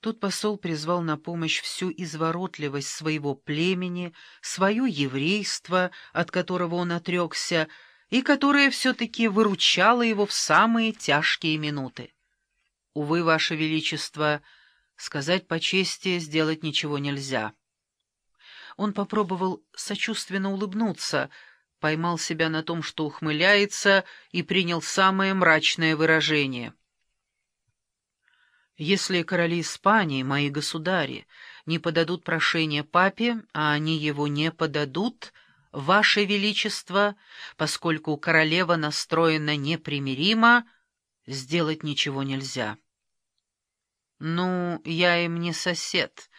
Тут посол призвал на помощь всю изворотливость своего племени, свое еврейство, от которого он отрекся, и которое все-таки выручало его в самые тяжкие минуты. «Увы, Ваше Величество, сказать по чести, сделать ничего нельзя». Он попробовал сочувственно улыбнуться, поймал себя на том, что ухмыляется, и принял самое мрачное выражение — если короли Испании, мои государи, не подадут прошение папе, а они его не подадут, ваше величество, поскольку королева настроена непримиримо, сделать ничего нельзя. Ну, я им не сосед,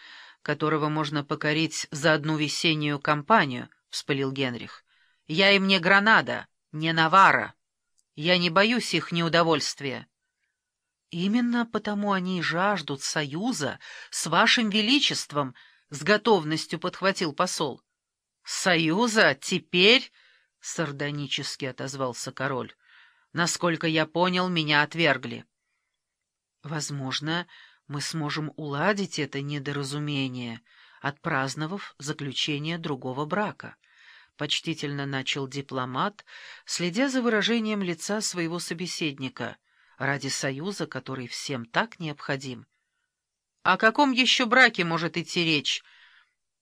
которого можно покорить за одну весеннюю кампанию, — вспылил Генрих. Я им не Гранада, не Навара. Я не боюсь их неудовольствия. Именно потому они и жаждут союза с вашим величеством, — с готовностью подхватил посол. — Союза теперь? — сардонически отозвался король. — Насколько я понял, меня отвергли. — Возможно, мы сможем уладить это недоразумение, отпраздновав заключение другого брака. — почтительно начал дипломат, следя за выражением лица своего собеседника — ради союза, который всем так необходим. О каком еще браке может идти речь?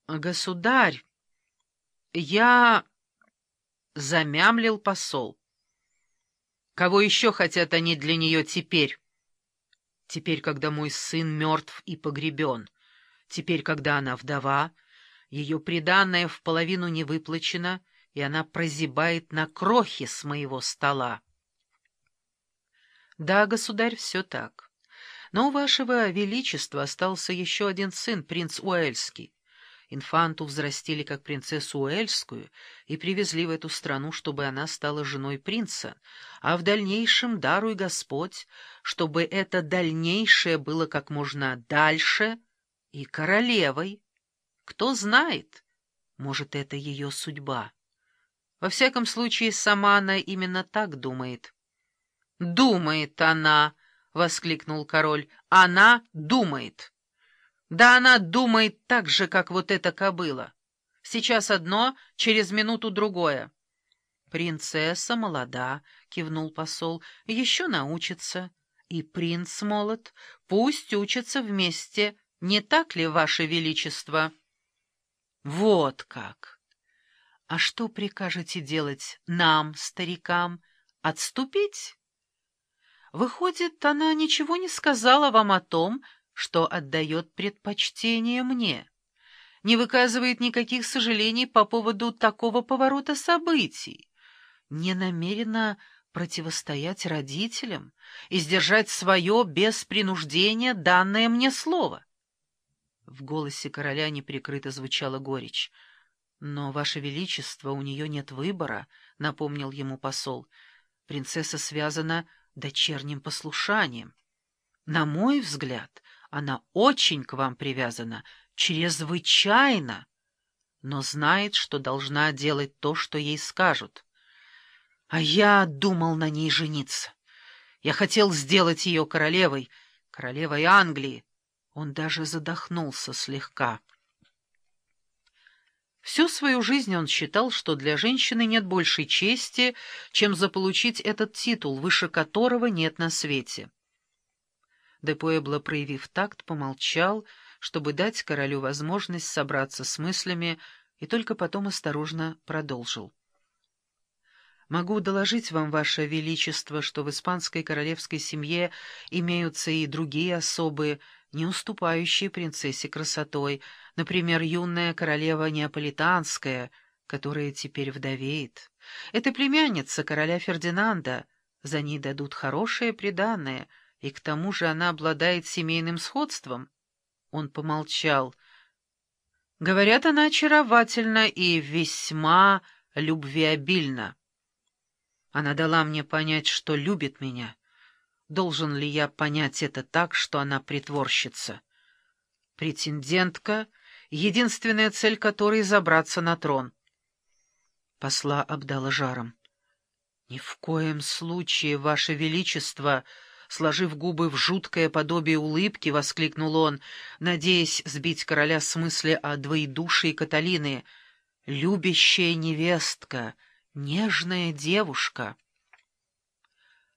Государь, я... Замямлил посол. Кого еще хотят они для нее теперь? Теперь, когда мой сын мертв и погребен. Теперь, когда она вдова, ее приданное в половину не выплачено, и она прозябает на крохе с моего стола. Да, государь, все так. Но у вашего величества остался еще один сын, принц Уэльский. Инфанту взрастили как принцессу Уэльскую и привезли в эту страну, чтобы она стала женой принца, а в дальнейшем даруй Господь, чтобы это дальнейшее было как можно дальше и королевой. Кто знает, может, это ее судьба. Во всяком случае, сама она именно так думает. «Думает она!» — воскликнул король. «Она думает!» «Да она думает так же, как вот эта кобыла. Сейчас одно, через минуту другое». «Принцесса молода», — кивнул посол, — «еще научится. И принц молод. Пусть учатся вместе. Не так ли, ваше величество?» «Вот как!» «А что прикажете делать нам, старикам? Отступить?» Выходит, она ничего не сказала вам о том, что отдает предпочтение мне, не выказывает никаких сожалений по поводу такого поворота событий, не намерена противостоять родителям и сдержать свое без принуждения данное мне слово. В голосе короля неприкрыто звучала горечь. «Но, Ваше Величество, у нее нет выбора», — напомнил ему посол. «Принцесса связана дочерним послушанием. На мой взгляд, она очень к вам привязана, чрезвычайно, но знает, что должна делать то, что ей скажут. А я думал на ней жениться. Я хотел сделать ее королевой, королевой Англии. Он даже задохнулся слегка. Всю свою жизнь он считал, что для женщины нет большей чести, чем заполучить этот титул, выше которого нет на свете. Де проявив такт, помолчал, чтобы дать королю возможность собраться с мыслями, и только потом осторожно продолжил. «Могу доложить вам, Ваше Величество, что в испанской королевской семье имеются и другие особые, не уступающие принцессе красотой, например, юная королева Неаполитанская, которая теперь вдовеет. Это племянница короля Фердинанда, за ней дадут хорошее приданое, и к тому же она обладает семейным сходством. Он помолчал. Говорят, она очаровательна и весьма любвеобильна. Она дала мне понять, что любит меня. Должен ли я понять это так, что она притворщица? Претендентка, единственная цель которой — забраться на трон. Посла обдала жаром. — Ни в коем случае, Ваше Величество! Сложив губы в жуткое подобие улыбки, воскликнул он, надеясь сбить короля с мысли о двоедушии Каталины. «Любящая невестка, нежная девушка».